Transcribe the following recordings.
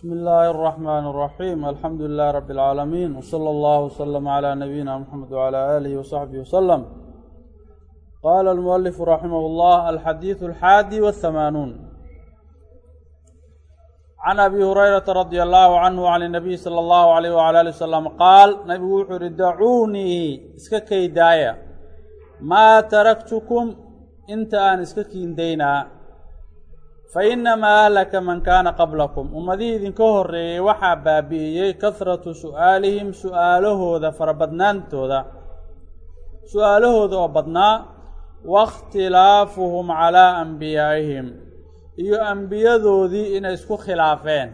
بسم الله الرحمن الرحيم الحمد لله رب العالمين وصلى الله وسلم على نبينا محمد وعلى آله وصحبه وسلم قال المؤلف رحمه الله الحديث الحادي والثمانون عن أبي هريرة رضي الله عنه عن النبي صلى الله عليه وعلى آله وسلم قال نبي وحر دعوني اسككي دايا ما تركتكم انت أن اسككين fa inamaa ahlaka man kaana qablakum. Ummadihii idinka horreeyey waxaa baabi'iyey kahratu su'aalihim su'aalahooda farabadnaantooda su'aalahooda oo badnaa waاkhtilaafuhum calaa ambiyaa'ihim iyo ambiyadoodii inay isku khilaafeen.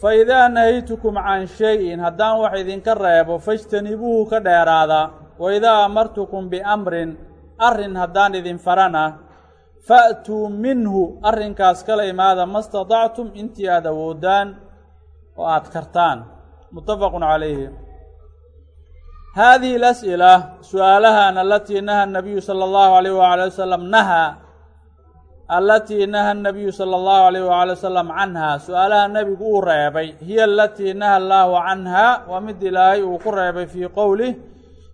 Faidaa nahaytukum can shay-in haddaan wax idinka reebo fajtanibuuhu ka dheeraada. Waidaa amartukum biamrin arrin haddaan idin farana fa'tuu minhu arrinkaas kala imaada ma statactum intii aada awoodaan oo aada kartaan. Muttafaqun calayhi. Haadihi alas'ila su'aalahan alatii naha nabiyu sala allahu alayh waala wasalam naha alatii naha nabiyu sala allahu alayh waala wasalam canha su'aalaha nebigu uu reebay hiya alatii naha allaahu canha waa mid ilaahay uu ku reebay fii qowlih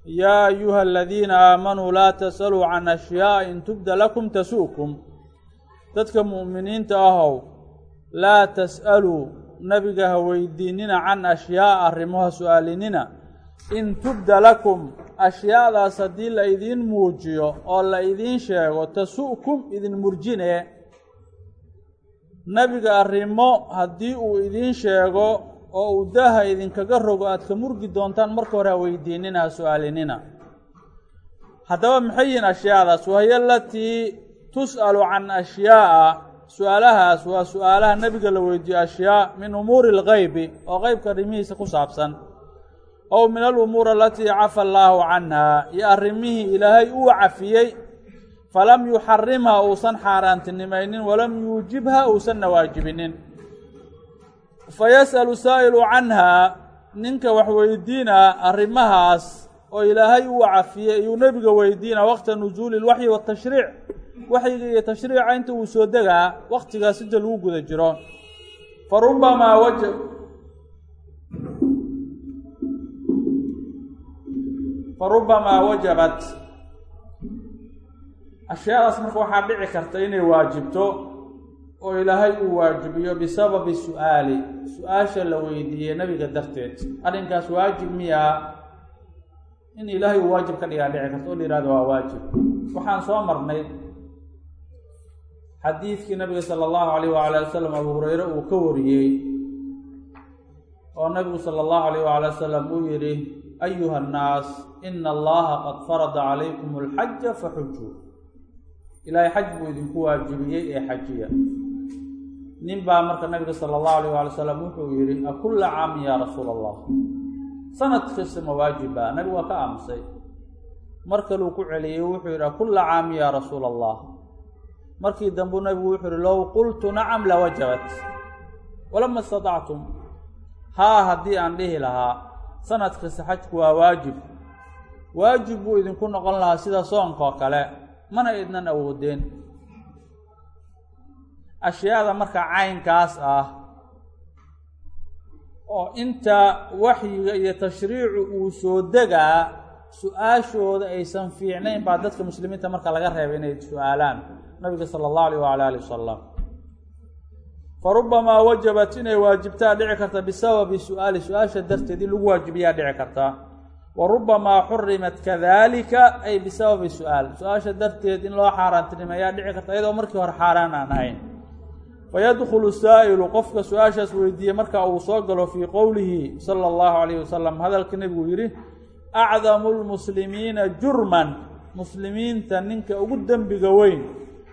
yaa ayuha aladiina aamanuu laa tas'aluu can ashyaaء in tubda lakum tasu'kum dadka mu'miniinta ahow laa tas'aluu nebiga ha weydiinina can ashyaaءa arrimaha su'aalinina in tubda lakum ashyaadaas haddii la idiin muujiyo oo la idiin sheego tasu'kum idin murjine nebiga arrimo haddii uu idiin sheego oo uu daaha idinkaga rogo aad ka murgi doontaan marka hore ha weydiinina ha su'aalinina. Haddaba maxay yihiin ashyaadaas wahiyo alatii tus'alu can ashyaa'a su'aalahaas waa su'aalaha nebiga la weydiiyo ashyaa min umuuri algeybi oo qeybka arrimihiisa ku saabsan. Ow min alumuur alatii cafa allaahu canha iyo arrimihii ilaahay uu cafiyey. Falam yuxarimha uusan xaaraantinimaynin walam yuujibha uusanna waajibinin fayas'alu saa'ilu canhaa ninka wax weydiinaa arrimahaas oo ilaahay uu cafiyey iyuu nebiga weydiinaa waqta nusuuli ilwaxyi watashriic waxyiga iyo tashriica inta uu soo degaa waqtigaas inta lagu guda jiro. Fa rubamaa waja fa rubamaa wajabat. Ashyaadaas marka waxaa dhici karta inay waajibto oo ilaahay uu waajibiyo bisababi su'aali. Su'aasha la weydiiyey nebiga darteed. Arrinkaas waajib miyaa in ilaahay uu waajib ka dhigaa dhici karta oo la yihahdo waa waajib. Waxaan soo marnay xadiidkii nabiga sala allahu alayh waala wasalam abu hureyre uu ka wariyey oo nabigu sala allahu alayh waala wasalam uu yidhi ayuha annaas ina allaha qad farada calaykum alxaja faxujuu ilaahay xaj buu idinku waajibiyey ee xajiya nin baa marka nabiga sala allahu alayh waala salam wuxuu yidhi akulla caamin yaa rasuula allah sanad kasta ma waajiba nabigu waa ka aamusay. Mar kaluu ku celiyey wuxuu yidhi akulla caamin yaa rasuula allah markii dambuu nabigu wuxuu yihi low qultu nacam lawajabat walama istatactum haa haddii aan dhihi lahaa sanad kasta xajku waa waajib. Waajib buu idinku noqon lahaa sida soonkaoo kale mana idnan awoodeen ashyaada marka caynkaas ah oo inta waxyiga iyo tashriicu uu soo degaa su'aashooda aysan fiicnayn baa dadka muslimiinta marka laga reebay inay su'aalaan. Nabiga sala allahu alayh waala alih wasalam fa rubamaa wajabat inay waajibtaa dhici karta bisababi su'aali su'aasha darteed in lagu waajibiyaa dhici karta. Wa rubamaa xurimat kadalika ay bisababi su'aal su'aasha darteed in loo xaaraantinimeeyaa dhici karta iyadoo markii hore xaaraan aan ahayn fayadkhulu saa'ilu qofka su'aashaas weydiiyey marka uu soo galo fii qowlihi sala allahu alayh wasalam hadalka nebigu yidhi acdamu lmuslimiina jurman. Muslimiinta ninka ugu dembiga weyn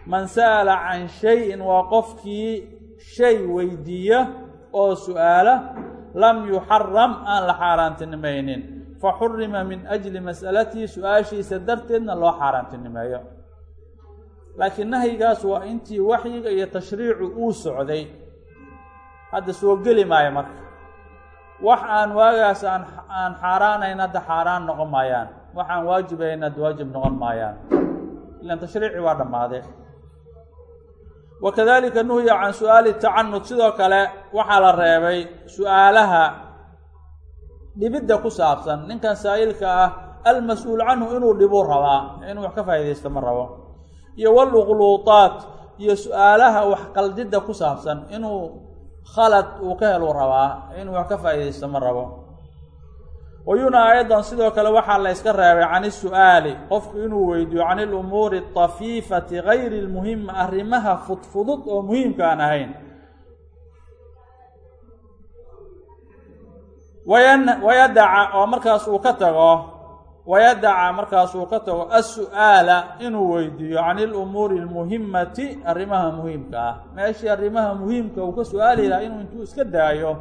man sa'ala can shayin waa qofkii shay weydiiya oo su'aala lam yuxaram aan la xaaraantinimaynin. Faxurima min ajli mas'alatihi su'aashiisa darteedna loo xaaraantinimeeyo laakiin nahyigaas waa intii waxyiga iyo tashriicu uu socday. Hadda soo geli maayo marka. Wax aan waagaas aan aan xaaraanayn hadda xaaraan noqon maayaan. Wax aan waajibayn hadda waajib noqon maayaan. Ilan tashriici waa dhammaaday wa kadalika nuhiya can su'aali tacanud sidoo kale waxaa la reebay su'aalaha dhibidda ku saabsan. Ninkan saa'ilka ah almas-uul canhu inuu dhibuu rabaa. Inuu wax ka faa'iidaysto ma rabo iyo waluqluuطaat iyo su'aalaha wax qaldidda ku saabsan inuu khalad uu ka heluu rabaa inuu wax ka faa'iidaysto ma rabo. Wayuna aydan sidoo kale waxaa la yska reebay can isu'aali qofku inuu weydiiyo can ilumuuri atafiifati gayri lmuhima arrimaha fudfudud oo muhiimka aan ahayn. Wayadaca oo markaas uu ka tago wayadaca markaas uu ka tago as-su'aala inuu weydiiyo can ilumuuri almuhimati arrimaha muhiimka ah meeshii arrimaha muhiimka uu ka su'aali laha inuu intuu iska daayo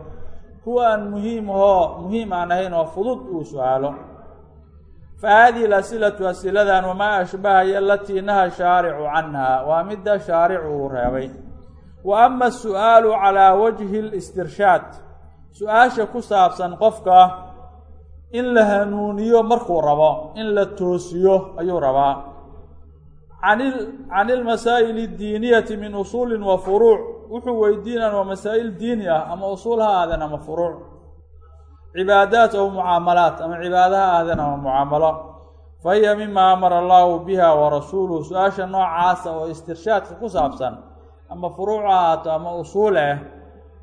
kuwa aan muhiim aan ahayn oo fudud uu su'aalo fa haadihi alasilatu asiladan wamaa ashbahaya alatii naha shaaricu canha waa midda shaaricu uu reebay wa ama asu-aalu calaa wajhi listirshaad su'aasha ku saabsan qofka in la hanuuniyo markuu rabo in la toosiyo ayuu rabaa. Can ilmasaa'il addiiniyati min usuulin wa furuuc. Wuxuu weydiinaan waa masaa'il diini ah ama usuul ha ama furuuc. Cibaadaat aw mucaamalaat ama cibaado ha ama mucaamalo. Fa hiya mima amara allahu biha wa rasuuluhu. Su'aasha noocaasa oo istirshaadka ku saabsan ama furuuc ha ahaato ama usuul ah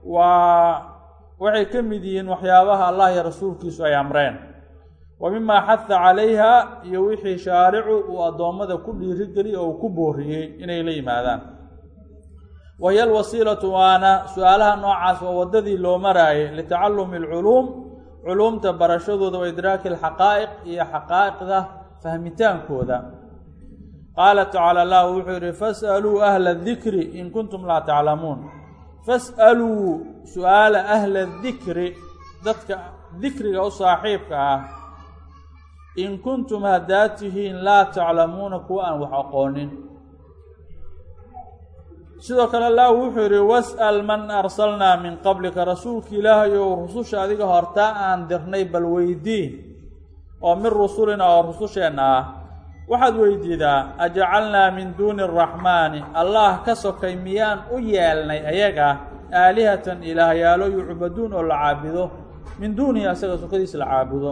waa waxay ka mid yihiin waxyaabaha allah iyo rasuulkiisu ay amreen. Wa mimaa xaha calayha iyo wixii shaaricu uu addoommada ku dhiirigeliy oo uu ku booriyey inay la yimaadaan. Wa hiya alwasiilatu waana su'aalaha noocaas waa waddadii loo maraayay litacallumi alculuum culuumta barashadooda wa idraaki alxaqaa'iq iyo xaqaa'iqda fahmitaankooda. Qaala tacaala allah wuxuu yidhi fas'aluu ahla dikri in kuntum laa taclamuun fas'aluu su'aala ahla dikri dadka dikriga u saaxiibka ah. In kuntum haddaad tihiin laa taclamuuna kuwa aan wax aqoonin. Sidoo kale allah wuxuu yidhi was'al man arsalnaa min qablika rasuulka ilaahay ou rususha adiga hortaa aan dirnay bal weydii oo min rusulina oo rususheenna ah waxaad weydiidaa ajacalnaa min duuni araxmaani allah ka sokay miyaan u yeelnay ayaga? Aalihatan ilaahyaalo yucbaduun oo la caabudo. Min duunihi asaga sokadiisa la caabudo.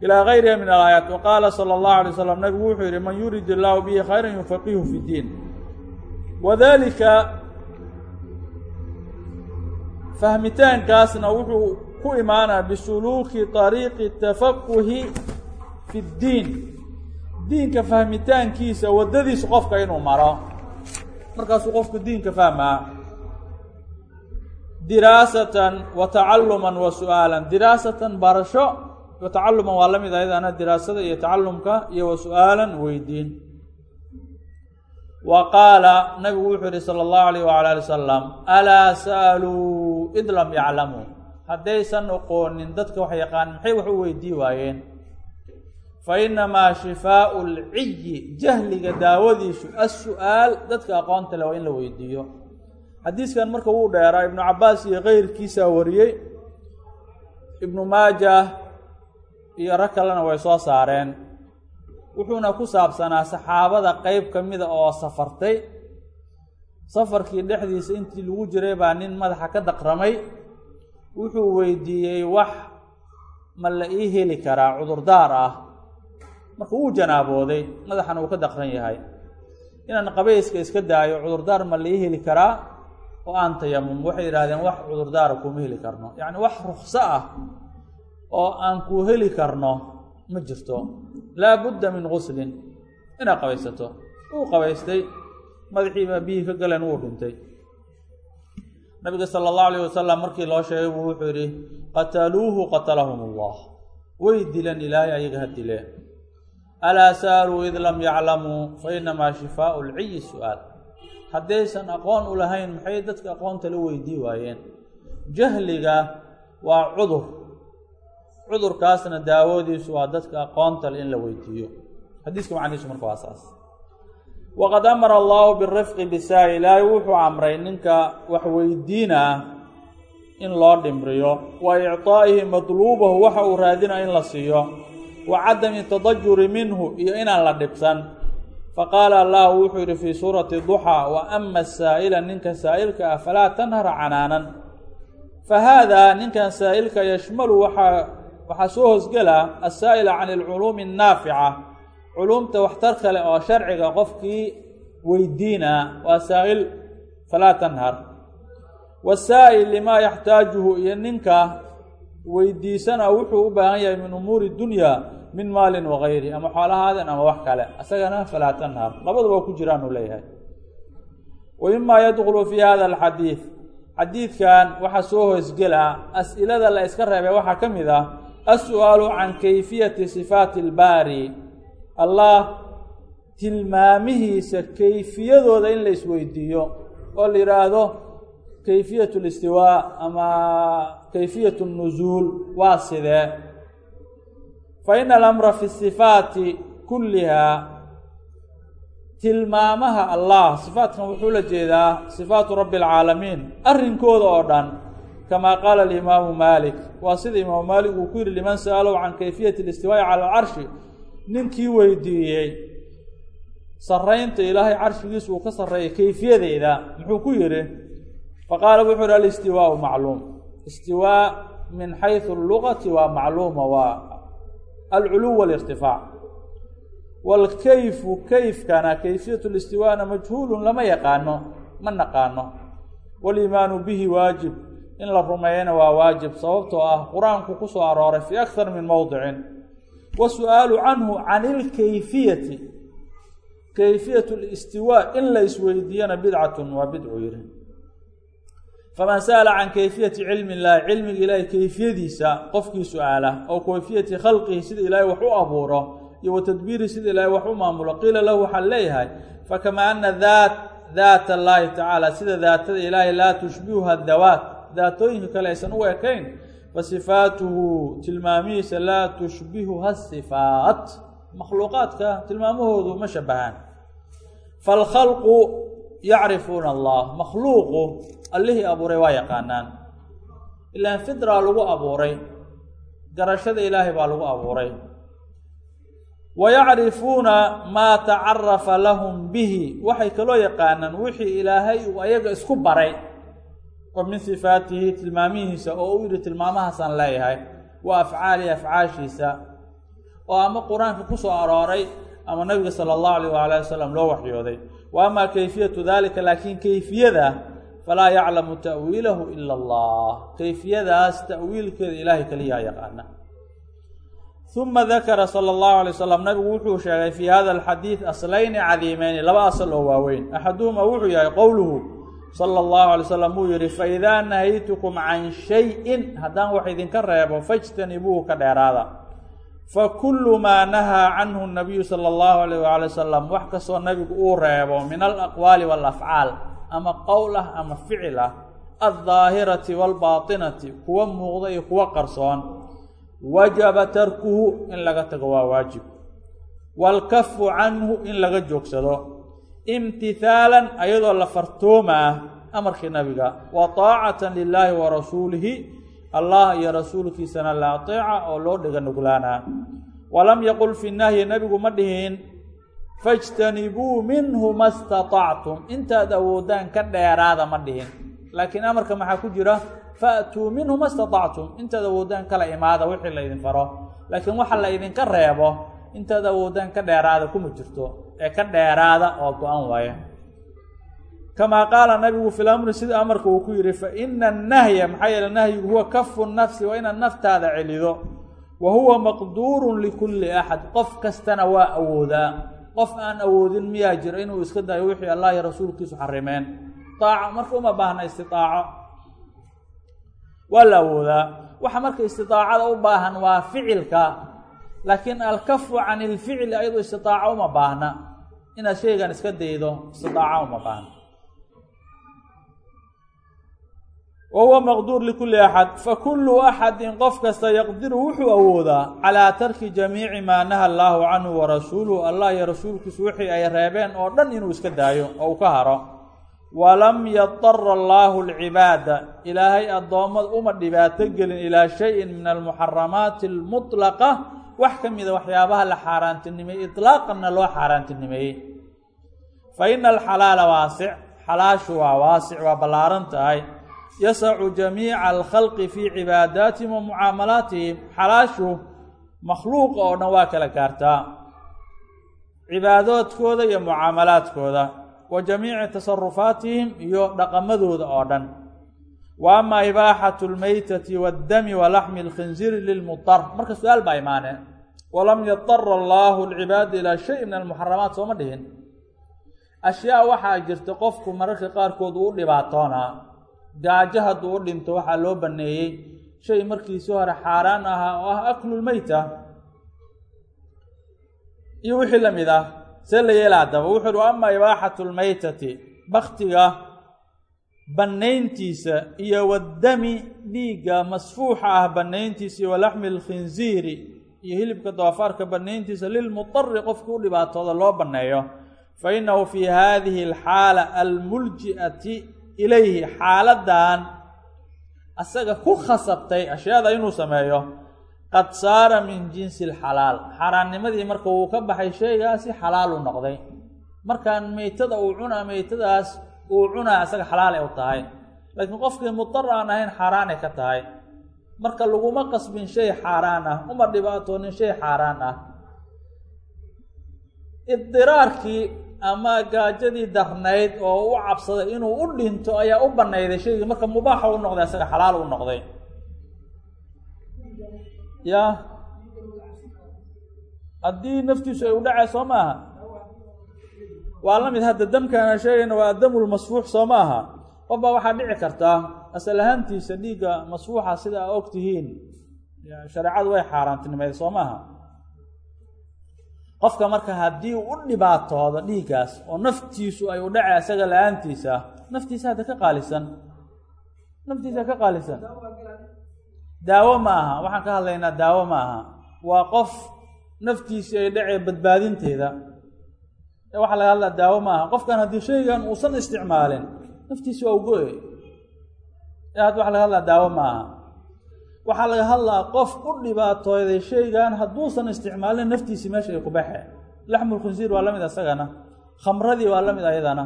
Ilaa gayriha min alaayaat wa qaala sala allahu alay slam nabigu wuxuu yidhi man yurid illaahu bihi khayran yufaqihu fi diin. Wadalika fahmitaankaasna wuxuu ku imaanaa bisuluuki طariiqi tafaquhi fi ddiin diinka fahmitaankiisa waddadiisa qofka inuu maro. Markaasuu qofku diinka fahmaa. Diraasatan wa tacaluman wa su'aalan. Diraasatan barasho wa tacaluman waa la mid ayadana diraasada iyo tacalumka iyo wa su'aalan weydiin. Wa qaala nabigu wuxuu yihi salى اllahu alayh wala ali wasalam alaa sa'aluu id lam yaclamuu haddaysan oqoonin dadka wax yaqaan maxay wax u weydii waayeen fainamaa shifaau lciyi jahliga daawadiisu as-su-aal dadka aqoonta le waa in la weydiiyo. Xadiiskan marka wuu dheeraa ibnu cabaas iyo keyrkiisaa wariyey. Ibnu maaja iyo rag kalena way soo saareen. Wuxuuna ku saabsanaa saxaabada qeyb ka mida oo safartay. Safarkii dhexdiisa intii lagu jiray baa nin madaxa ka daqramay. Wuxuu weydiiyey wax ma la ii heli karaa cudurdaar ah marka wuu janaabooday madaxana uu ka daqran yahay. Inaan qabayska iska daayo cudurdaar ma la ii heli karaa? Oo aan tayamum waxay yidhahdeen wax cudurdaara kuma heli karno. Yacni wax rukso ah oo aan kuu heli karno ma jirto. Laa budda min guslin inaad qabaysato. Wuu qabaystay. Madaxiibaa biyihii ka galeen wuu dhintay. Nabiga sala allahu alayh wasalam markii loo sheegay buu wuxuu yidhi qataluuhu qatalahum allah. Way dileen ilaahay ayaga ha dileen alaa sa'aluu id lam yaclamuu fa inamaa shifaau lciyi su'aal. Haddaysan aqoon u lahayn maxay dadka aqoonta la weydii waayeen? Jahliga waa cudur. Cudurkaasna daawadiisu waa dadka aqoontale in la weydiiyo. Xadiiska macnihiisu marka waa saas. Waqad amara allahu birifqi bisaa ilaahay wuxuu amray ninka wax weydiinaa in loo dhimriyo wa icطaa'ihi madluubahu waxa uu raadinaa in la siiyo wa cadami tadajuri minhu iyo inaan la dhibsan. Faqaala allahu wuxuu yidhi fii suurati duxaa wa ama saa'ila ninka saa'ilka ah falaa tanhar canaanan. Fa haadaa ninkan saa'ilka yashmalu waxaa waxaa soo hoosgelaa asaa'ila can alculuumi annaafica. Culuumta waxtar kale oo sharciga qofkii weydiinaa waa saa'il falaa tanhar. Wasaa'il limaa yaxtaajuhu iyo ninka weydiisana wuxuu u baahan yahay min umuuri dunya min maalin wagayri ama xoolahaaden ama wax kale. Isagana falaa tanhar. Labaduba ku jiraan uu leeyahay. Wa mimaa yadkhulu fii hada alxadiid xadiidkan waxaa soo hoosgelaa as-ilada la iska reebay waxaa ka mid ah as-su'aalu can kayfiyati sifaati albaari. Allah tilmaamihiisa kayfiyadooda in la isweydiiyo oo la yidhaahdo kayfiyat listiwaa ama kayfiyat nuzuul waa sidee fa ina alamra fi sifaati kullihaa tilmaamaha allah sifaatkan wuxuu la jeedaa sifaatu rabbi alcaalamiin arrinkooda oo dhan kamaa qaala alimaamu maalik waa sida imaamu maalik uu ku yidhi liman sa'alow can kayfiyati alistiwaa'i cala alcarshi ninkii weydiiyey sarraynta ilaahay carshigiisa uu ka sarreeyay kayfiyadeeda muxuu ku yidhi faqaala wuxuu yihi alistiwaau macluum istiwaa min xaysu allugati waa macluuma waa alculuw walirtifaac waalkayfu kayfkana kayfiyat listiwaana majhuulun lama yaqaano ma naqaano waliimaanu bihi waajib in la rumeeyana waa waajib sababtoo ah qur'aanku ku soo arooray fii akthar min mowdicin wasu'aalu canhu can ilkayfiyati kayfiyat listiwaa in la isweydiiyana bidcatun waa bidcu yiri faman sa'ala can kayfiyati cilmi illaahi cilmiga ilaahay kayfiyadiisa qofkii su'aala oo kayfiyati khalqihi sida ilaahay wax u abuuro iyo wa sida ilaahay wax u maamulo qiila lahu waxaa leeyahay fakama ana daat daat allaahi tacaala sida daatada ilaahay laa tushbihuha dawaat daatooyinka kale aysan u ekayn fa sifaatuhu tilmaamihiisa laa tushbihuha sifaat makhluuqaadka tilmaamahoodu ma shabahaan falkhalqu yacrifuuna allah makhluuqu allihii abuuray waa yaqaanaan. Ilaan fidraa lagu abuuray. Garashada ilaahay baa lagu abuuray. Wa yacrifuuna maa tacarafa lahum bihi. Waxay kaloo yaqaanaan wixii ilaahay uu ayaga isku baray. Oo min sifaatihi tilmaamihiisa oo u yidhi tilmaamahaasaan leeyahay. Waa afcaalihi afcaashiisa. Oo ama qur'aanka ku soo arooray ama nabiga sala allahu alayh waala wasalam loo waxyooday. Wa amaa kayfiyatu dalika laakiin kayfiyada falaa yaclamu ta'wiilahu ila allah kayfiyadaas ta'wiilkeeda ilaahay kaliyaa yaqaana uma dakara sala allahu alay wasalam nabigu wuxuu sheegay fii hada alxadiid aslayni cadiimeyni laba asal oo waaweyn axaduhuma wuxuu yahay qowluhu sala allahu alay slam uu yihi faidaa nahaytukum can shayin haddaan wax idinka reebo fajtanibuuhu ka dheeraada fakulu maa nahaa canhu nabiyu sala allahu alayh waali wasalam wax kastoo nabigu uu reebo min alaqwaali walafcaal ama qowl ah ama ficil ah aldaahirati waalbaatinati kuwa muuqda iyo kuwa qarsoon wajaba tarkuhu in laga tago waa waajib. Waalkafu canhu in laga joogsado. Imtihaalan ayadoo la fartooma ah amarkii nabiga wa taacatan lilaahi wa rasuulihi allah iyo rasuulkiisana la ateeca oo loo dhiga nuglaanaa. Walam yaqul fi nahyi nabigu ma dhihin fajtanibuu minhu ma statactum intaad awoodaan ka dheeraada ma dhihin. Laakiin amarka maxaa ku jira? Faatuu minhu ma statactum intaad awoodaan kala imaada wixii laydin faro. Laakiin waxa la ydinka reebo intaad awoodaan ka dheeraada kuma jirto. Ee ka dheeraada oo go-an waaye. Kamaa qaala nabigu fi lamri sida amarka uu ku yihi fa ina annahya maxaa yeele nahyigu huwa kafu nafsi waa inaad naftaada celido. Wa huwa maqduurun likulli axad qof kastana waa awoodaa qof aan awoodin miyaa jira inuu iska dayo wixii allah iyo rasuulkiisu xarimeen. Aaco marka uma baahna istitaaco. Waa la awoodaa. Waxa marka istiaacada u baahan waa ficilka laakiin alkafu can ilficli ayadoo istitaaco uma baahna. Inaad shaygan iska daydo istitaaco uma baahna wa huwa maqduur likulli axad fakulu axadin qof kasta yaqdiru wuxuu awoodaa calaa tarki jamiici maa naha allaahu canhu wa rasuuluhu allah iyo rasuulkiisu wixii ay reebeen oo dhan inuu iska daayo oo uu ka haro walam yadara allaahu alcibaada ilaahay addoommada uma dhibaato gelin ilaa shayin min almuxaramaati almutlaqa wax ka mida waxyaabaha la xaaraantinimeeyey itlaaqanna loo xaaraantinimeeyey fa ina alxalaala waasic xalaashu waa waasic waa ballaaran tahay yasacu jamiica alkhalqi fii cibaadaatihim wa mucaamalaatihim. Xalaashu makhluuqa oo dhan waa kala gaartaa. Cibaadoodkooda iyo mucaamalaadkooda wa jamiici tasarufaatihim iyo dhaqamadooda oo dhan. Wa ama ibaaxatu lmeytati waddami wa laxmi alkhinziiri lilmudar marka su'aal baa imaaneen walam yadara allaahu alcibaada ilaa shay min almuxaramaat sooma dhihin. Ashyaa waxaa jirta qofku mararka qaarkood uu dhibaatoonaa gaajo hadduu u dhinto waxaa loo baneeyey shay markiisii hore xaaraan ahaa oo ah aklulmeyta iyo wixii la mid ah see la yeela haddaba wuxu uhi ama ibaaxatu lmeytati baktiga bannayntiisa iyo waddami dhiigga masfuuxa ah bannayntiisa iyo walaxmi alkhinziiri iyo hilibka doofaarka bannayntiisa lilmudari qofki u dhibaatooda loo banneeyo. Fa innahu fii hadihi alxaala almulji'ati ilayhi xaaladan asaga ku khasabtay ashyaada inuu sameeyo qad saara min jinsi alxalaal xaaraannimadii marka wuu ka baxay shaygaasi xalaal uu noqday. Markaan meytada uu cunaa meytadaas uu cunaa asaga xalaal ay u tahay. Laakiin qofkii mudar aan ahayn xaaraanay ka tahay. Marka laguma qasbin shay xaaraan ah uma dhibaatoonin shay xaaraan ah. Idiraarkii ama gaajadii darnayd oo u cabsaday inuu u dhinto ayaa u banayday shaygii marka mubaaxa u noqday asaga xalaal u noqday. Ya? Haddii naftiisu ay u dhacay soo maaha waa la mid. Hadda damkaana sheegayna waa damulmasfuux soo maaha qof baa waxaa dhici kartaa asal ahaantiisa dhiigga masfuuxa sida a og tihiin. Shareecadu way xaaraantinimeed soo maaha qofka marka haddii u dhibaatoodo dhiiggaas oo naftiisu ay u dhacay isaga la'aantiisa naftiisa hadda ka qaalisan. Naftiisa ka qaalisan. Daawo ma aha. Waxaan ka hadlaynaa daawo ma aha. Waa qof naftiisii ay dhacee badbaadinteeda. Ee waxaa laga hadlaa daawo ma aha. Qofkan haddii shaygan uusan isticmaalin naftiisi waa ugo-e ee hadda waxaa laga hadlaa daawo ma aha waxaa laga hadlaa qof u dhibaatooday shaygan hadduusan isticmaalin naftiisii meesha ay ku baxe laxmulkhinsiir waa la mid isagana khamradii waa la mid ayadana.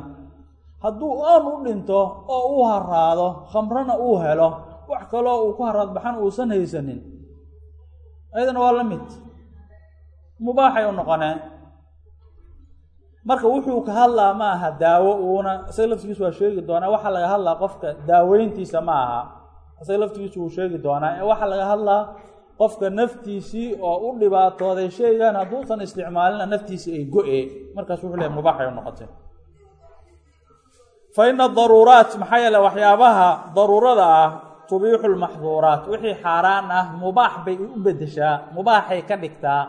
Hadduu oon u dhinto oo uu haraado khamrana uu helo wax kaloo uu ku haraad baxan uusan haysanin ayadana waa la mid mubaaxay u noqoneen marka wuxuu ka hadlaa ma aha daawo uuna isaga laftigiisu waa sheegi doonaa waxaa laga hadlaa qofka daaweyntiisa ma aha isaga laftigiisu wuu sheegi doonaa. Ee waxaa laga hadlaa qofka naftiisii oo u dhibaatooday shaygan hadduusan isticmaalina naftiisii ay go-e markaas wuxuu leehay mubaaxay u noqotay. Fa ina daruuraat maxaa yeele waxyaabaha daruurada ah tubiixu lmaxduuraat wixii xaaraan ah mubaax bay u bedeshaa mubaaxay ka dhigtaa.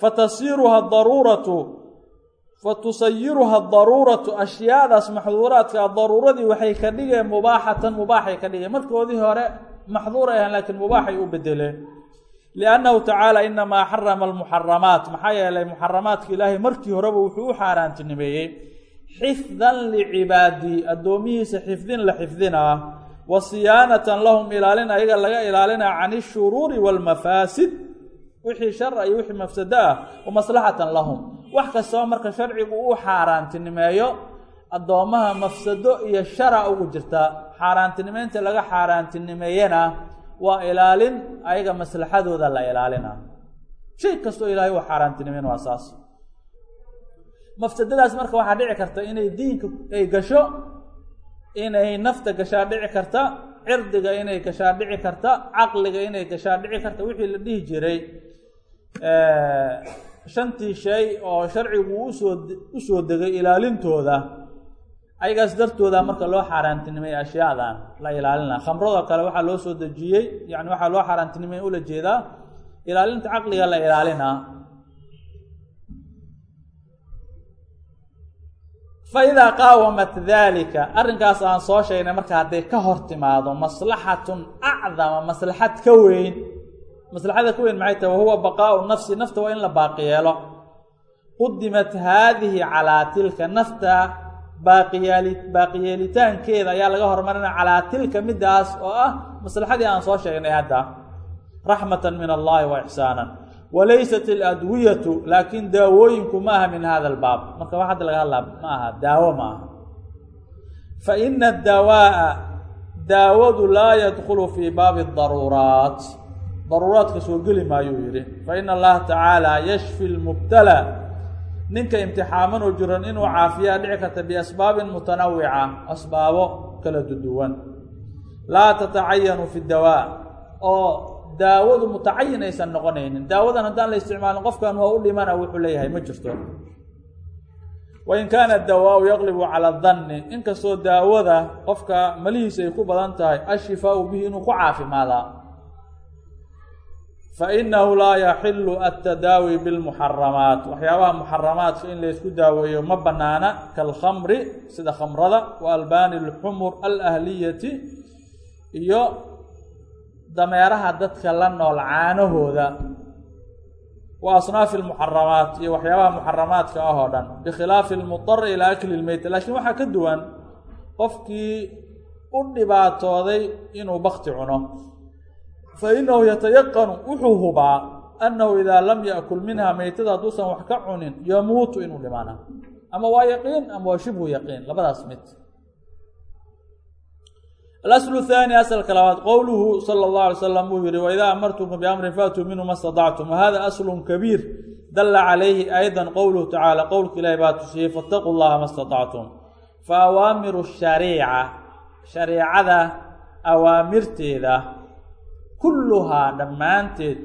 Fatasiiruha daruuratu fatusayiruha daruuratu ashyaadaas maxduuraadka daruuradii waxay ka dhigeen mubaaxatan mubaaxay ka dhigeen. Markoodii hore maxduur ay ahan laakiin mubaaxay u bedeleen liannahu tacaala inamaa xarama almuxaramaat maxaa yeelay muxaramaadka ilaahay markii horeba wuxuu u xaaraantinimeeyey. Xifdan licibaadii addoomihiisa xifdin la xifdinaa wa siyaanatan lahum ilaalin ayaga laga ilaalinaa can ishuruuri waalmafaasid wixii shara iyo wixii mafsado ah wa maslaxatan lahum wax kastaba marka sharcigu uu xaaraantinimeeyo addoommaha mafsado iyo shara ugu jirta. Xaaraantinimeynta laga xaaraantinimeeyana waa ilaalin ayaga maslaxadooda la ilaalina. Shay kastoo ilaahay uu xaaraantinimeyn waa saas. Mafsadadaas marka waxaa dhici karta inay diinka ay gasho inay nafta gashaa dhici karta cirdiga inay gashaa dhici karta caqliga inay gashaa dhici karta wixii la dhihi jiray shantii shay oo sharcigu u soo u soo degay ilaalintooda ayagaas dartooda marka loo xaaraantinimay ashyaadan la ilaalina khamradoo kale waxaa loo soo dejiyey yani waxaa loo xaaraantinimay ula jeedaa ilaalinta caqliga la ilaalinaa. Fa idaa qaawamat dalika arrinkaas aan soo sheegnay marka hadday ka hor timaado maslaxatun acdama maslaxad ka weyn maslaxada ka weyn maxay tahay wahuwa baqaau nafsi nafta waa in la baaqi yeelo qudimat haadihi calaa tilka nafta baaqiyaali baaqiyeelitaankeeda ayaa laga hormarinaya calaa tilka midaas oo ah maslaxadii aan soo sheegnay hadda. Raxmatan min allahi wa ixsaanan. Walaysat aladwiyatu laakiin daawooyinku ma aha min hada albaab marka wax hadda laga hadlaa ma aha daawo ma aha. Fa ina adawaa'a daawadu laa yadkulu fii baabi daruuraat daruuraadka soo geli maayuu yidhi. Fa ina allaha tacaala yashfi lmubtala ninka imtixaamanoo jiran inuu caafiyaa dhici karta biasbaabin mutanawica asbaabo kala duduwan laa tatacayanu fi dawaa oo daawadu mutacayin aysan noqonaynin. Daawadan haddaan la isticmaalin qofkan waa u dhimana wuxuu leeyahay ma jirto. Wain kaana dawaau yaqlibu cala danni inkastoo daawada qofka malihiisa ay ku badan tahay ashifaau bihi inuu ku caafimaadaa fainahu laa yaxilu altadaawi bilmuxaramaat waxyaabaha muxaramaadka in laysku daaweeyo ma banaana kalkhamri sida khamrada wa albaani alxumur alahliyati iyo dameeraha dadka la nool caanahooda wa asnaafi almuxaramaat iyo waxyaabaha muxaramaadka ah oo dhan bikhilaafi almudari ilaa akli lmeyta laakiin waxaa ka duwan qofkii u dhibaatooday inuu bakti cuno fainahu yatayaqanu wuxuu hubaa annahu idaa lam yakul minha meytada hadduusan wax ka cunin yamuutu inuu dhimaana ama waa yaqiin ama waa shibhu yaqiin labadaas mid alaslu thaani asalka labaad qowluhu sala allahu alay slam uu yihi waidaa amartukum biamrin faatuu minhu ma stadactum wahada aslun kabiir dala calayhi ayda qowluhu tacaala qowlka ilaahi baa tusiyey faataquu llaha ma statactum fa awaamiru shariica shareicada awaamirteeda kulluhaa dhammaanteed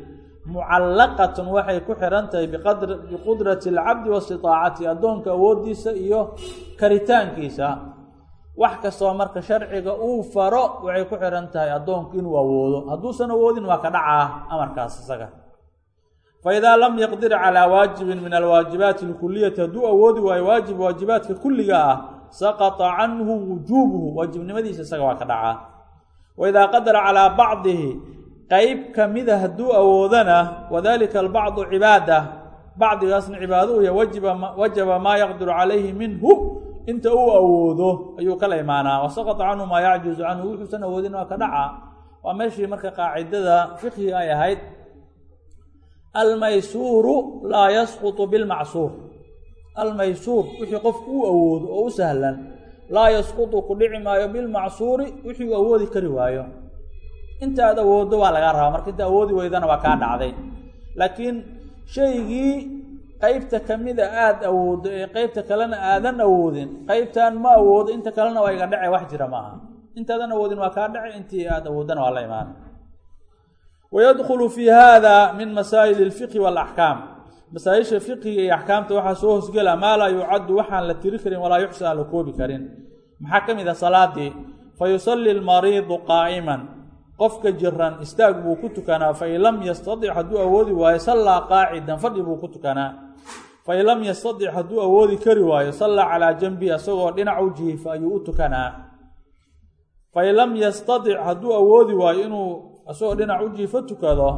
mucallaqatun waxay ku xihan tahay biqudrati alcabdi wa istiaacati addoonka awooddiisa iyo karitaankiisa. Wax kastoo marka sharciga uu faro waxay ku xihan tahay addoonku inuu awoodo. Hadduusan awoodin waa ka dhacaa amarkaas isaga. Fa idaa lam yaqdir calaa waajibin min alwaajibaati alkuliyati hadduu awoodi waayo waajib waajibaadka kulliga ah saqata canhu wujuubuhu waajibnimadiisa isaga waa ka dhacaa. Wa idaa qadara calaa bacdihi qeyb kamida hadduu awoodana wadalika albacdu cibaada bacdigaasna cibaado u wajiba wajaba maa yaqdiru calayhi minhu inta uu awoodo ayuu kala imaanaa. Wasaqata canhu maa yacjuzu canhu wuxuusan awoodin waa ka dhaca. Waa meeshii marka qaacidada fiqhiga ay ahayd. Almaysuuru laa yasqutu bilmacsuur. Almaysuur wixii qofku uu awoodo oo u sahlan laa yasqutu ku dhici maayo bilmacsuuri wixii uu awoodi kari waayo inta aad awooddo waa lagaa rabaa. Marka inta awoodi weydana waa kaa dhacday. Laakiin shaygii qeybta kamida aada awooddo ee qeybta kalena aadan awoodin qeybtan ma awoodo inta kalena waa iga dhace wax jira maaha. Intaadan awoodin waa kaa dhace intii aada awooddana waa la imaana wayadkhulu fi hada min masaa'il اlfiqhi wاlaxkaam masaa-isha fiqhiga iyo axkaamta waxaa soo hosgela maa laa yucaddu waxaan la tiri karin walaa yuxsa aan la koobi karin. Maxaa ka mid a salaadii? Fa yusalli lmariidu qaa'iman qofka jiran istaag buu ku tukanaa fain lam yastadic hadduu awoodi waayo sallaa qaacidan fadhi buu ku tukanaa. Fain lam yastadic hadduu awoodi kari waayo sallaa calaa janbi isagoo dhinac u jiifa ayuu u tukanaa. Fain lam yastadic hadduu awoodi waayo inuu isagoo dhinac u jiifo tukado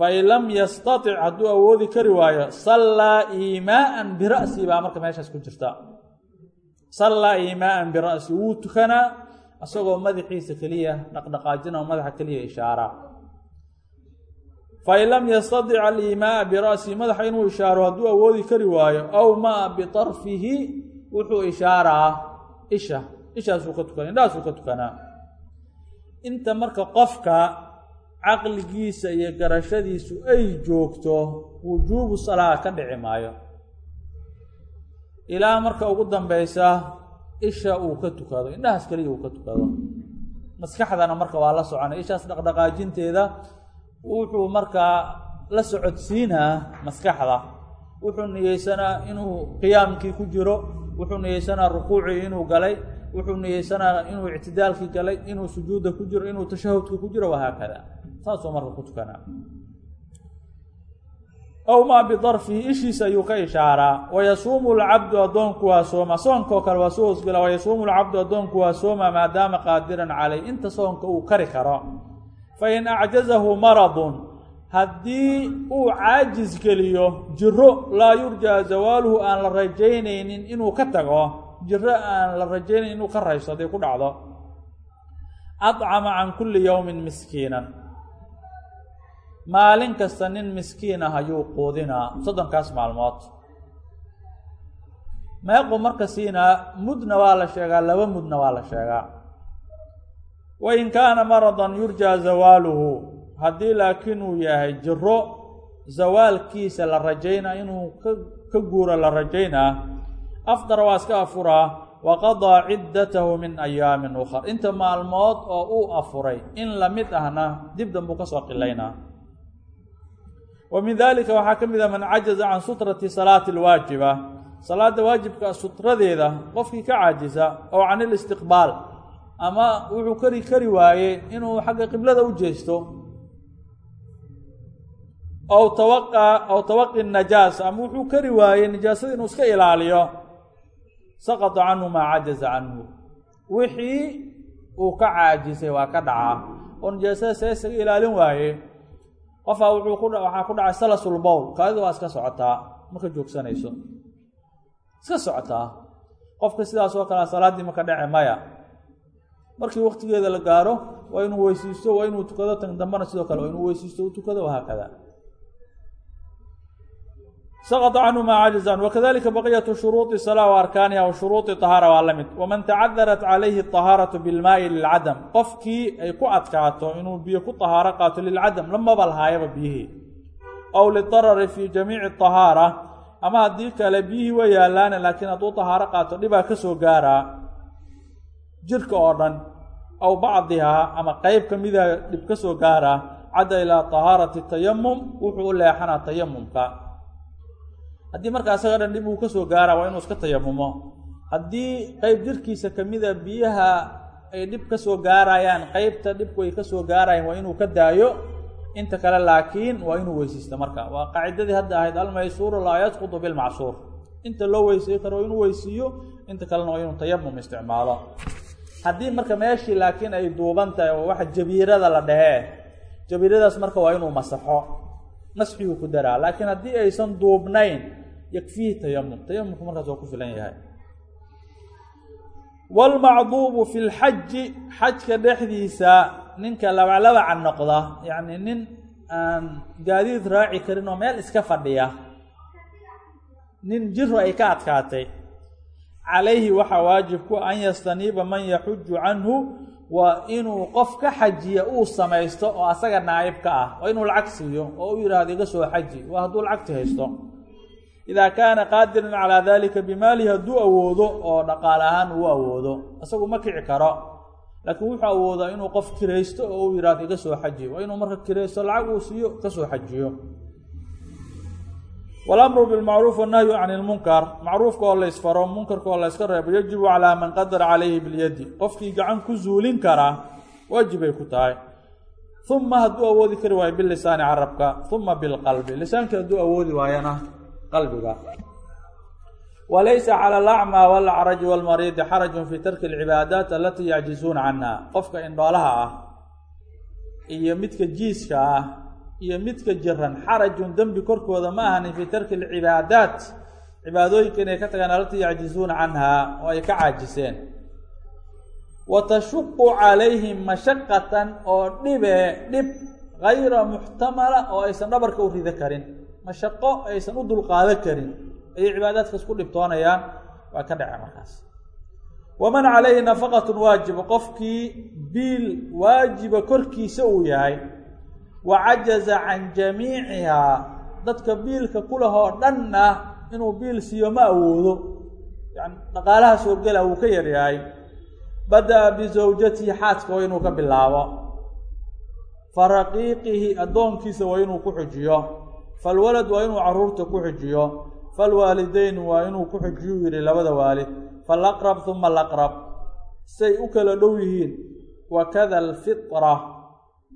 fain lam yastatic hadduu awoodi kari waayo sallaa iimaaan bira'si baa marka meeshaas ku jirta. Sallaa iimaaan bira'si wuu tukanaa isagoo madaxiisa keliya dhaqdhaqaajina madaxa keliya ishaara. Fain lam yastadic aliimaaa bira'si madaxa inuu ishaaro hadduu awoodi kari waayo aw maa bitarfihi wuxuu ishaaraa isha ishaasuu ka tukana indhahaasuu ka tukanaa inta marka qofka caqligiisa iyo garashadiisu ay joogto wujuubu salaa ka dhici maayo. Ilaa marka ugu dambeysa isha uu ka tukado indhahaas keliya uu ka tukado maskaxdana marka waa la soconay ishaas dhaqdhaqaajinteeda wuxuu markaa la socodsiinaa maskaxda. Wuxuu niyeysanaa inuu qiyaamkii ku jiro wuxuu niyeysanaa rukuucii inuu galay wuxuu niyeysanaa inuu ictidaalkii galay inuu sujuudda ku jiro inuu tashahudka ku jiro wahaakada saasuu marka ku tukanaa aw maa bidarfihi ishiisa ayuu ka ishaaraa. Wayasuumu lcabdu addoonku waa sooma soonkao kale waa soo hosgela wayasuumu lcabdu addoonku waa sooma maadaama qaadiran calay. Inta soonka uu kari karo. Fain acjazahu maradun. Haddii uu caajis geliyo jiro laa yurjaa zawaaluhu aan la rajaynaynin inuu ka tago jiro aan la rajaynayn inuu ka rayso hadday ku dhacdo. Acama can kulli yowmin miskiinan maalin kasta nin miskiin ah ayuu quudinaa soddonkaas maalmood. Meequ marka siinaa mudna waa la sheegaa laba mudna waa la sheegaa. Wain kaana maradan yurjaa zawaaluhu haddii laakiin uu yahay jiro zawaalkiisa la rajaynaa inuu ka guuro la rajaynaa afdara waa iska afuraa waqadaa ciddatahu min ayaamin ukhar. Inta maalmood oo uu afuray in la mid ahna dib danbuu ka soo qilaynaa wa min dalika waxaa ka mid ah man cajaza can sutrati salaati alwaajiba. Salaada waajibka sutradeeda qofkii ka caajisa oo can ilistiqbaal ama wuxuu kari kari waaye inuu xagga qiblada u jeesto. Aw tawaqa aw tawaqi najaasa ama wuxuu kari waayey nijaasada inuu iska ilaaliyo. Saqata canhu maa cajaza canhu. Wixii uu ka caajisay waa ka dhacaa. Oo nijaasada see isaga ilaalin waaye qofaa wuxuu ku waxaa ku dhacay salasul bowl kaadidu waa iska socotaa marka joogsanayso? Iska socotaa qofka sidaas oo kalea salaaddii maka dhece maya. Markii waktigeeda la gaaro waa inuu weysiisto waa inuu tukado tan dambena sidoo kale waa inuu weysiisto u tukado wahaakada saqط canhu maa cajiza an wakadalika baqiyatu shuruuطi salaa wa arkaaniha wa shuruuطi طahaara waa la mid waman tacadarat calayhi طahaaraةu bilmaa'i lilcadam qofkii ay ku adkaato inuu biyo ku طahaaro qaato lilcadam lamaba lahaayaba biyihii aw lidarari fi jamiici طahaara ama haddii kale biyihii way yaalaane laakiin hadduu طahaaro qaato dhibaa ka soo gaaraa jirka oo dhan aw bacdihaa ama qeyb ka mida dhib ka soo gaaraa cadda ilaa طahaarati tayamum wuxuu u leexanaa tayamumka haddii marka asaga dhan dhib uu ka soo gaaraa waa inuu iska tayamumo haddii qeyb jirkiisa kamida biyaha ay dhib ka soo gaarayaan qeybta dhibku ay ka soo gaarayaan waa inuu ka daayo inta kale laakiin waa inuu weysiisto marka. Waa qaacidadii hadda ahayd almaysuuru laa yasqutu bilmacsuur. Inta loo weysiiyo karo waa inuu weysiiyo inta kalena waa inuu tayamum isticmaalo. Haddii marka meeshii laakiin ay duuban tahay oo waxa jabiirada la dhehee jabiiradaas marka waa inuu masaxo masxiguu ku daraa. Laakiin haddii aysan duubnayn yakfiihi tayamum tayamumku markaas waa ku filan yahay waalmacduubu fi lxaji xajka dhexdiisa ninka labaclabaca noqda yacni nin aan gaadiid raaci karin oo meel iska fadhiya nin jiru ay ka adkaatay calayhi waxaa waajib ku an yastaniiba man yaxuju canhu waa inuu qof ka xajiya uu samaysto oo asaga naa'ib ka ah waa inuu lacag siiyo oo u yidhaahdo iga soo xaji waa hadduu lacagti haysto idaa kaana qaadiran calaa dalika bimaalihi hadduu awoodo oo dhaqaal ahaan uu awoodo. Isagu ma kici karo. Laakiin wuxuu awoodaa inuu qof kiraysto oo uu yidhahdo iga soo xaji waa inuu marka kiraysto lacag uu siiyo ka soo xajiyo. Walamru bilmacruuf wannahyu can ilmunkar macruufka oo la ysfaro munkarka oo la yska reebo yajibu calaa man qadara calayhi bilyadi. Qofkii gacan ku zuulin karaa waajibay ku tahay. Uma hadduu awoodi kari waayo bilisaani carabka. Uma bilqalbi. Lisaankii hadduu awoodi waayana qalbiga. Walaysa cala alacmaa walacraji walmariidi xarajun fii tarki alcibaadaat alatii yacjizuuna canha qofka indhoolaha ah iyo midka jiiska ah iyo midka jiran xarajun dembi korkooda ma ahanin fii tarki alcibaadaat. Cibaadooyinka inay ka tagaan alatii yacjizuuna canhaa oo ay ka caajiseen. Wa tashuqu calayhim mashaqatan oo dhibe dhib gayra muxtamala oo aysan dhabarka u rido karin mashaqo aysan u dulqaado karin ayay cibaadaadkaas ku dhibtoonayaan waa ka dhace markaas. Waman calayhi nafaqatun waajiba qofkii biil waajiba korkiisa uu yahay wa cajaza can jamiicihaa dadka biilka kulahoo dhanna inuu biil siiyo ma awoodo. Yani dhaqaalaha soo gela wuu ka yaryahay bada-a bisawjatihi xaaska waa inuu ka bilaabo. Fa raqiiqihi addoonkiisa waa inuu ku xujiyo falwalad waa inuu carruurta ku xujiyo falwaalideyn waa inuu ku xujiyu yidhi labada waalid. Falaqrab uma alaqrab say u kala dhow yihiin. Wakada alfitra.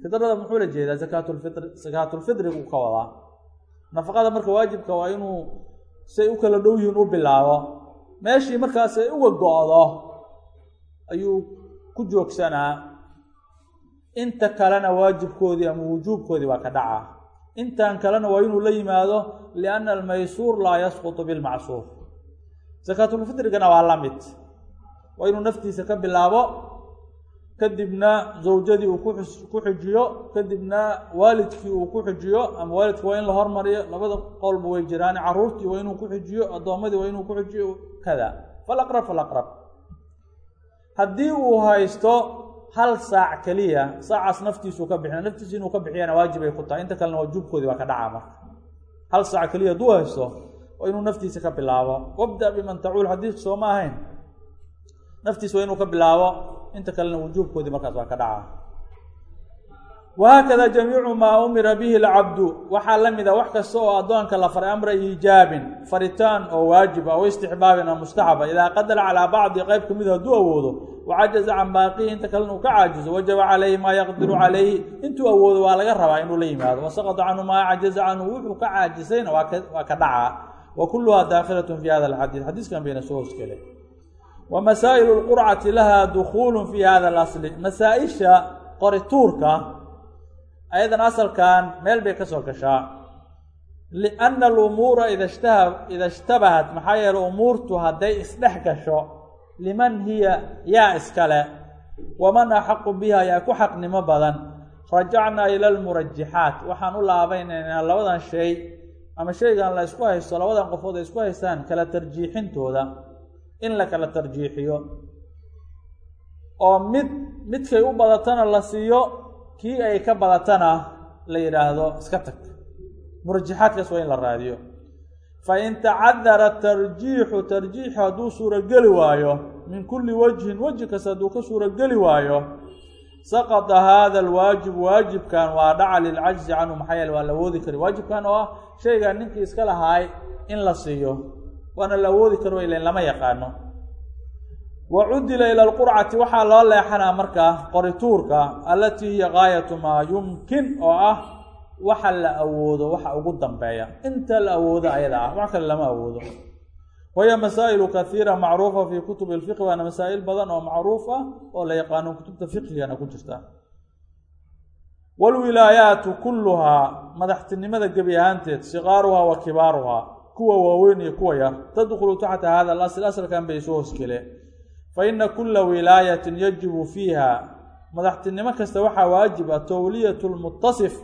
Fidrada muxuu la jeedaa? Zakaatulfitri zakaatulfitrigu ka wadaa. Nafaqada marka waajibka waa inuu say u kala dhow yihiin u bilaabo. Meeshii markaas uga go-do ayuu ku joogsanaa. Inta kalena waajibkoodii ama wujuubkoodii waa ka dhacaa intan kalena waa inuu la yimaado lianna almaysuur laa yasqutu bilmacsuur zakaatulfitrigana waa la mid. Waa inuu naftiisa ka bilaabo kadibna zawjadii uu ku xijiyo kadibna waalidkii uu ku xijiyo ama waalidka waa in la hormariyo labada qowlba way jiraan caruurtii waa inuu ku xijiyo addoommadii waa inuu ku xijiyo kada falaqrab falaqrab haddii uu haysto hal saac keliya saacaas naftiisuu ka bixina naftiisi inuu ka bixiyana waajibay ku tahay. Inta kalena waajubkoodii baa ka dhacaa marka. Hal saac keliya hadduu haysto waa inuu naftiisa ka bilaabo. Wabda biman tacuul xadiidku soo ma ahayn. Naftiisa waa inuu ka bilaabo. Inta kalena wujuubkoodii markaas waa ka dhacaa wahaakada jamiicu maa umira bihi lcabdu waxaa la mid a wax kasta oo addoonka la faray amra iijaabin faritaan oo waajib ah o istixbaabin oo mustaxaba idaa qadara calaa bacdi qeyb ka mid hadduu awoodo wacajaza can baaqihi inta kalena uu ka caajizo wajaba calayhi maa yaqdiru calayhi intuu awoodo waa laga rabaa inuu la yimaado wasaqata canhu maa cajaza canhu wuxuu ka caajisayna waa ka dhacaa wa kulluhaa daakhilatun fi hada alxadiid xadiiskan bayna soo hoosgele wa masaa'ilu lqurcati qorituurka ayadan asalkan meel bay ka soo gashaa. Lianna alumuura ida shtaha ida ishtabahat maxaa yeele umuurtu hadday isdhex gasho liman hiya yaa iskale waman axaqu biha yaa ku xaqnimo badan. Rajacnaa ila almurajixaat waxaan u laabaynaynaa labadan shay ama shaygan la isku haysto labadan qofood ay isku haystaan kala tarjiixintooda. In la kala tarjiixiyo. Oo mid midkay u badatana la siiyo kii ay ka badatana la yidhaahdo iska tag murajaxaadkaas waa in la raadiyo. Fa in tacadara tarjiixu tarjiixu hadduu suurogeli waayo min kulli wajhin weji kasta hadduu ka suurogeli waayo saqata haada alwaajib waajibkan waa dhaca lilcajzi canhu maxaa yeele waa la awoodi kari waajibkan oo ah shaygan ninkii iska lahaay in la siiyo waana la awoodi karo ilan lama yaqaano wa cudila ila alqurcati waxaa loo leexanaa markaa qorituurka allatii hiya gaayatu maa yumkin oo ah waxa la awoodo waxa ugu dambeeya inta la awoodo ayada ah wax kale lama awoodo wahiya masaa'ilu kaiira macruufa fii kutubi lfiqhi waana masaa'il badan oo macruuf ah oo la yaqaano kutubta fiqhigana ku jirta waalwilaayaatu kulluhaa madaxtinimada gebi ahaanteed sikaaruhaa wa kibaaruhaa kuwa waaweyn iyo kuwa yar tadkhulu taxta hada alasl asalkan bay soo hosgeleen fa kula wilaayatin yajibu fiiha madaxtinimo kasta waxaa waajib ah towliyatu lmutasif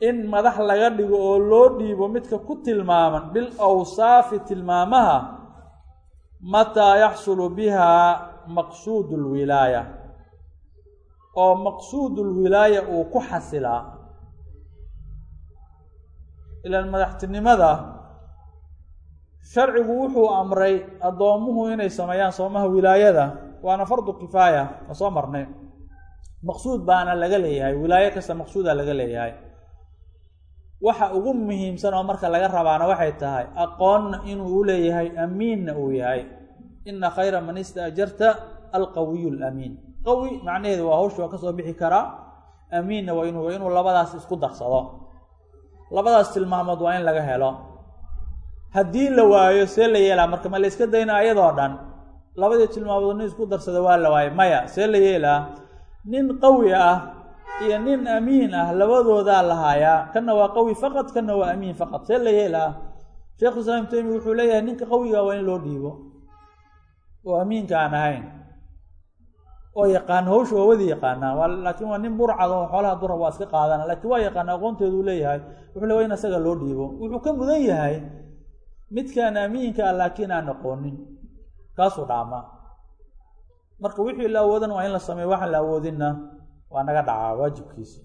in madax laga dhigo oo loo dhiibo midka ku tilmaaman bil awsaafi tilmaamaha mataa yaxsulu biha maqsuudu lwilaaya oo maqsuudu lwilaaya uu ku xasilaa. Ilaan madaxtinimada sharcigu wuxuu amray addoommuhu inay sameeyaan soomaha wilaayada waana fardu kifaaya waa soo marnay. Maqsuud baana laga leeyahay wilaayo kasta maqsuuda laga leeyahay. Waxa ugu muhiimsan oo marka laga rabaana waxay tahay aqoonna inuu u leeyahay amiinna uu yahay. Ina khayra man istaajarta alqawiyu lamiin qawi macnaheedu waa hawsha waa ka soo bixi karaa amiinna waa inuu inuu labadaas isku darsado. Labadaas tilmaamood waa in laga helo haddii la waayo see la yeelaa marka ma la iska dayna ayadoo dhan labadii tilmaamood nin isku darsada waa la waayo maya see la yeelaa nin qawi ah iyo nin amiin ah labadoodaa lahaayaa kana waa qawi faqad kana waa amiin faqad. See la yeelaa sheekhu islaam taymi wuxuu leeyahay ninka qawiga waa in loo dhiibo. Oo amiinka aan ahayn. Oo yaqaan hawsha waa wadi yaqaanaa. Waa laakiin waa nin burcad oo xoolaha dura waa iska qaadana. Lakiin waa yaqaana aqoonteeduu leeyahay wuxuu le waa in asaga loo dhiibo. Wuxuu ka mudan yahay midkaan amiinka ah laakiin aan aqoonin. Kaasuu dhaamaa marka wixii la awoodan waa in la sameeyo waxaan la awoodinna waa naga dhacaa waajibkiisa.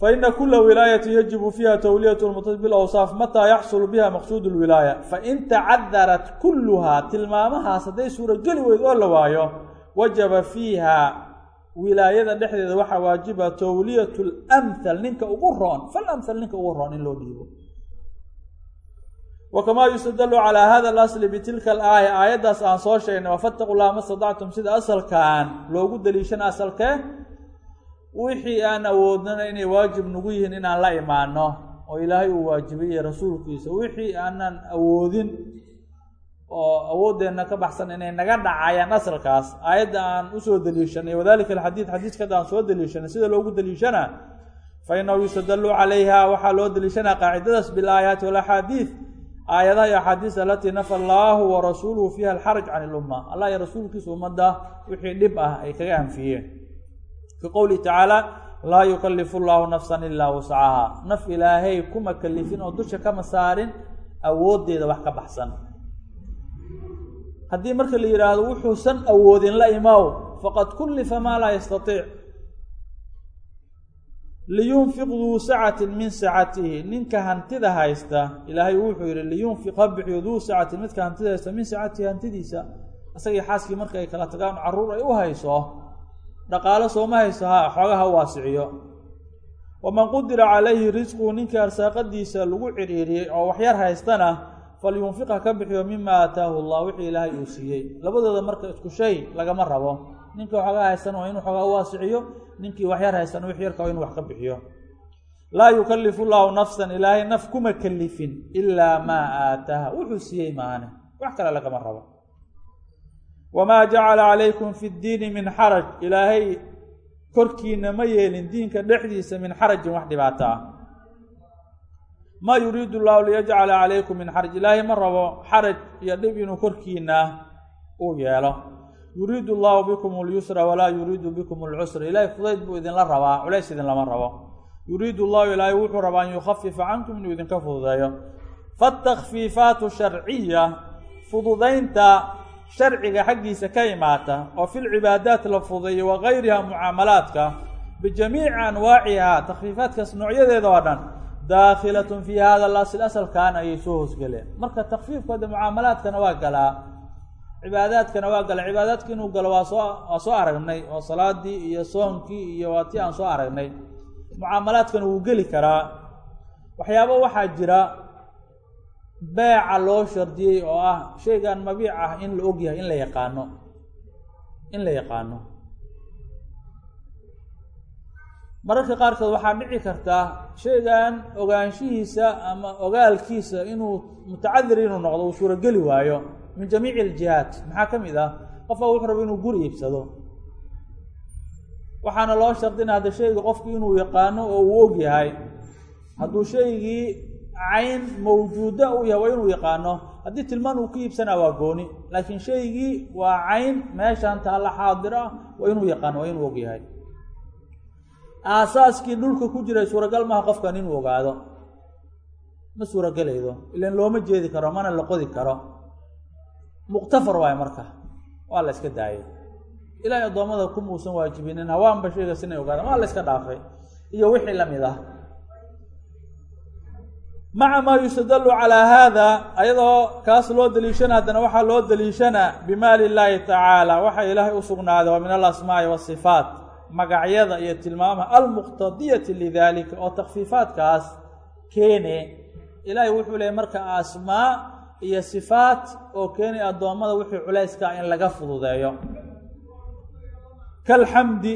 Faina kula wilaayati yajibu fiiha towliyat lmutas bilawsaaf mataa yaxsulu biha maqsuud lwilaaya fain tacadarat kulluhaa tilmaamahaas hadday suurogeli weyd oo la waayo wajaba fiiha wilaayada dhexdeeda waxaa waajiba towliyat lamthal ninka ugu roon falamthal ninka ugu roon in loo dhiibo wakamaa yustadalu calaa hada alasli bitilka alaaya aayaddaas aan soo sheegnay wafataqu llaha ma stadactum sida asalkan loogu daliishana asalkee wixii aan awoodnana inay waajib nagu yihiin inaan la imaano oo ilaahay uu waajibay rasuulkiisa wixii aanan awoodin oo awooddeenna ka baxsan inay naga dhacayaan asalkaas aayadda aan u soo daliishanay wadalika alxadiid xadiiskada aan soo daliishanay sida loogu daliishana fa inahu yustadalu calayha waxaa loo daliishanaa qaacidadaas bilaayaati walaxaadiid aayadaha iyo axaadiis alatii nafa allaahu wa rasuuluhu fiiha alxaraj can ilumma allah iyo rasuulkiisa ummadda wixii dhib ah ay kaga anfiyeen. Ka qowlihi tacaala laa yukalifu llaahu nafsan ilaa wuscaha naf ilaahay kuma kalifin oo dusha kama saarin awooddeeda wax ka baxsan. Haddii marka la yidhaahdo wuxuusan awoodin la imaw faqad kullifa maa laa yastatiic liyunfiq duu sacatin min sacatihi. Ninka hantida haysta ilaahay wuxuu yihi liyunfiq ha bixiyo duu sacatin midka hantida haysta min sacatihi hantidiisa. Isagii xaaskii marka ay kala tagaan carruur ay u hayso dhaqaalo sooma hayso ha xooga ha waasiciyo waman qudira calayhi risquhu ninkii arsaaqadiisa lagu cidhiiriyey oo waxyar haystana falyunfiq ka bixiyo mima aataahu allah wixii ilaahay uu siiyey. Labadooda marka isku shay lagama rabo ninkii waxoogaa haystan waa inuu xoogaa waasiciyo ninkii waxyar haystan wix yarka waa inuu wax ka bixiyo. Laa yukalifu llaahu nafsan ilaahay naf kuma kalifin ilaa maa aataaha. Wuxuu siiyey maane. Wax kale lagama rabo. Wamaa jacala calaykum fi ddiini min xaraj. Ilaahay korkiina ma yeelin diinka dhexdiisa min xarajin wax dhibaato ah. Maa yuriidu llahu liyajcala calaykum min xaraj. Ilaahay ma rabo xaraj iyo dhib inuu korkiina uu yeelo yuriidu allaahu bikum lyusra walaa yuriidu bikum lcusra ilaahay fudayd buu idinla rabaa culays idinlama rabo. Yuriidu allahu ilaahay wuxuu rabaa an yukhafifa cankum inuu idinka fududeeyo. Fatakfiifaatu sharciya fududaynta sharciga xaggiisa ka imaata oo fi filcibaadaat la fududeeyo wa gayriha mucaamalaadka bijamiici anwaacihaa takfiifaadkaas noocyadeeda oo dhan. Daakhilatun fii hada lasl asalkan ayay soo hoosgeleen marka takfiifka de mucaamalaadkana waa galaa cibaadaadkana waa gala. Cibaadaadka inuu galo waa soo waa soo aragnay. Oo salaadii iyo soonkii iyo waa tii aan soo aragnay. Mucaamalaadkana wuu geli karaa. Waxyaabo waxaa jira beeca loo shardiyey oo ah shaygan mabiic ah in la og yahay in la yaqaano. In la yaqaano. Mararka qaarkood waxaa dhici kartaa shaygan ogaanshihiisa ama ogaalkiisa inuu mutacadir inuu noqdo uu suurogeli waayo min jamiici aljihaat maxaa ka mid ah? Qofka wuxuu raba inuu guri iibsado. Waxaana loo shardina hadda shayga qofku inuu yaqaano oo uu og yahay. Hadduu shaygii cayn mawjuuda uu yahay waa inuu yaqaano. Haddii tilmaan uu ka iibsanaa waa gooni. Laakiin shaygii waa cayn meeshan taalla xaadir ah waa inuu yaqaano waa inuu og yahay. Aasaaskii dhulka ku jiray suuragal maaha qofkan inuu ogaado. Ma suuragelaydo. Ilan looma jeedi karo mana la qodi karo muktafar waayo marka. Waa la iska daayay. Ilaahay addoommada kumuusan waajibinin hawaanba shaygaas inay ogaadaan waa la iska dhaafay. Iyo wixii la mid ah. Maca maa yustadalu calaa haada ayadoo kaas loo daliishana haddana waxaa loo daliishana bimaali illaahi tacaala. Waxa ilaahay u sugnaaday waa min alasmaa'i wasifaat magacyada iyo tilmaamaha almuqtadiyati lidalika oo takfiifaadkaas keene. Ilaahay wuxuu leeyay marka asmaa iyo sifaat oo keenay addoommada wixii culayska in laga fududeeyo. Kalxamdi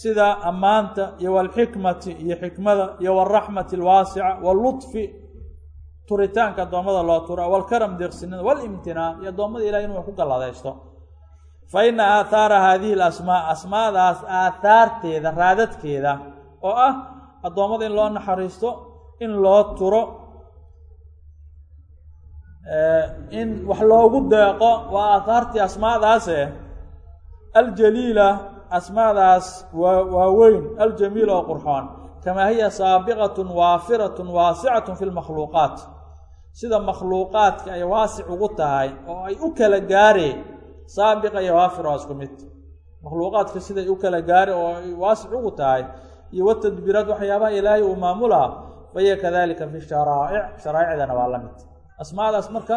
sida ammaanta iyo walxikmati iyo xikmada iyo waraxmati alwaasica walluطfi turitaanka addoommada loo tura walkaram deeqsinada walimtinaan iyo addoommada ilahay inu wax ku galladaysto fa ina aathaara haadihi alasmaa asmaadaas aathaarteeda raadadkeeda oo ah addoommada in loo naxariisto in loo turo in wax loogu deeqo waa aathaartii asmaadaase. Aljaliila asmaadaas waa waaweyn aljamiil oo qurxoon. Kamaa hiya saabiqatun waafiratun waasicatun fi lmakhluuqaat sida makhluuqaadka ay waasic ugu tahay oo ay u kala gaareen saabiqa iyo waafir waa isku mid. Makhluuqaadka siday u kala gaare oo ay waasic ugu tahay. Iyo watadbiiraad waxyaabaha ilaahay uu maamulaa fahiya kadalika fi sharaa'ic. Sharaa'icdana waa la mid asmaadaas marka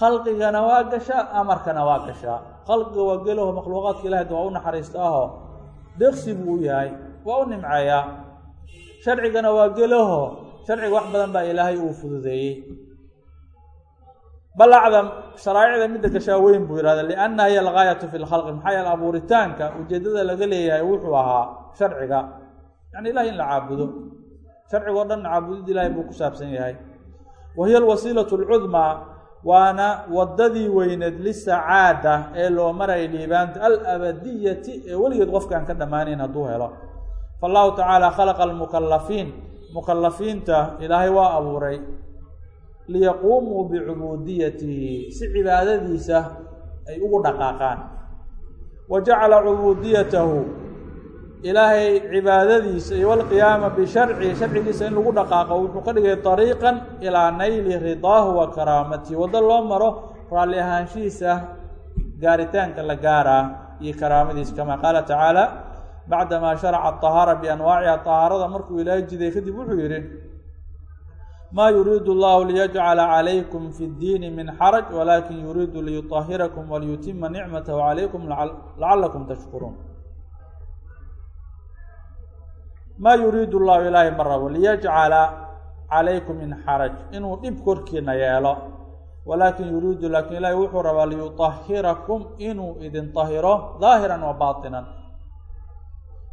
khalqigana waa gashaa amarkana waa gashaa khalqiga waa gelaho makhluuqaadka ilahay waa u naxariista aho deeqsi buu u yahay waa u nimceeyaa sharcigana waa gelaho sharciga wax badan baa ilaahay uu fududeeyey. Bal acdam sharaa'icda midda gashaa weyn buu yihahda lianna hiya algaayatu fi lkhalqi maxaa yeele abuuritaanka ujeeddada laga leeyahay wuxuu ahaa sharciga. Yani ilahay in la caabudo. Sharcigo dhan caabudid ilahay buu ku saabsan yahay wa hiya alwasiilatu alcudmaa waana waddadii weyneed lisacaada ee loo marayay dhiibaanta alabadiyati ee weligeed qofkaan ka dhammaanayn hadduu helo faallahu tacaala khalaqa almukalafiin mukalafiinta ilaahay waa abuuray liyaquumuu bicubuudiyatihi si cibaadadiisa ay ugu dhaqaaqaan wa jacala cubuudiyatahu ilaahay cibaadadiisa iyo walqiyaama bisharcihi sharcigiisa in lagu dhaqaaqo wuxuu ka dhigay dariiqan ilaa nayli ridaahu wa karaamatihi waddo loo maro raalli ahaanshihiisa gaaritaanka la gaaraa iyo karaamadiisa. Kamaa qaala tacaala bacdamaa sharaca ahaara bianwaaciha tahaarada markuu ilaahay jiday kadib wuxuu yidhi maa yuriidu allahu liyajcala calaykum fi ddiini min xaraj walaakin yuriidu liyuahirakum waliyutima nicmatahu calaykum lacallakum tashkuruun. Maa yuriidu llahu ilaahay ma rabo liyajcala calaykum min xaraj inuu dhib korkiina yeelo. Walaakin yuriidu laakiin ilaahay wuxuu rabaa liyuطahirakum inuu idin طahiro daahiran wa baatinan.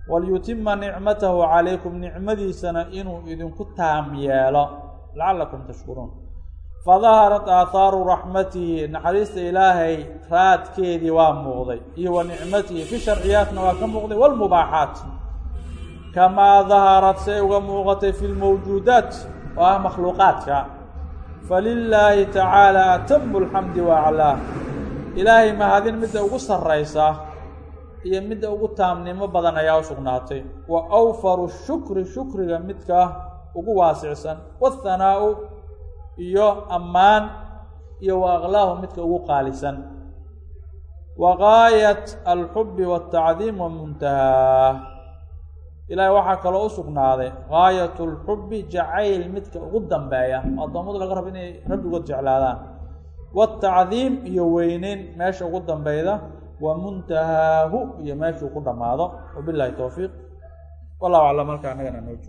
Waliyutima nicmatahu calaykum nicmadiisana inuu idinku taam yeelo. Lacalakum tashkuruun. Fadaharat aahaaru raxmatihi naxariista ilaahay raadkeedii waa muuqday iyo wa nicmatihi fi sharciyaatna waa ka muuqday walmubaaxaat kamaa daharat say uga muuqatay fi lmawjuudaat oo ah makhluuqaadka falilaahi tacaala atamu lxamdi waaclaah ilaahay mahadin midda ugu sarraysa iyo midda ugu taamnimo badan ayaa u sugnaatay wa awfaru shukri shukriga midka ugu waasicsan wathanaa'u iyo ammaan iyo wa aqlaahu midka ugu qaalisan wa gaayat alxubbi waatacdiim wa muntahaa ilaahay waxaa kaloo u sugnaaday gaayat lxubbi jacayl midka ugu dambeeya. Addoommadu laga rabo inay rabbigood jeclaadaan. Waatacdiim iyo weyneyn meesha ugu dambeyda wa muntahaahu iyo meeshuu ku dhammaado. Wabilahi towfiiq wallahu aclam halkaa annagana noo joogo